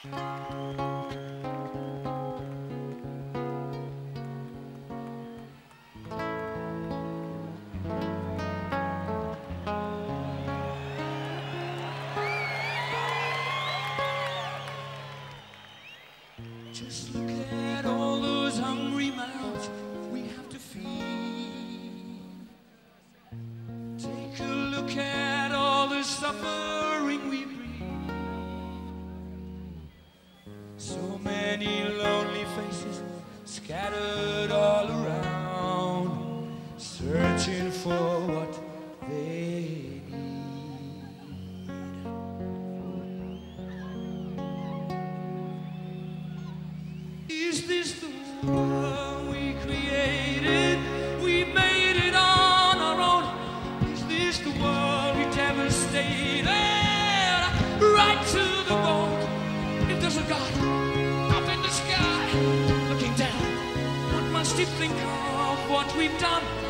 Just look at all those hungry mouths we have to feed. Take a look at all the suffering So many lonely faces scattered all around, searching for what they need. Is this the world we created? We made it on our own. Is this the world we devastated? Right to the he think of what we've done?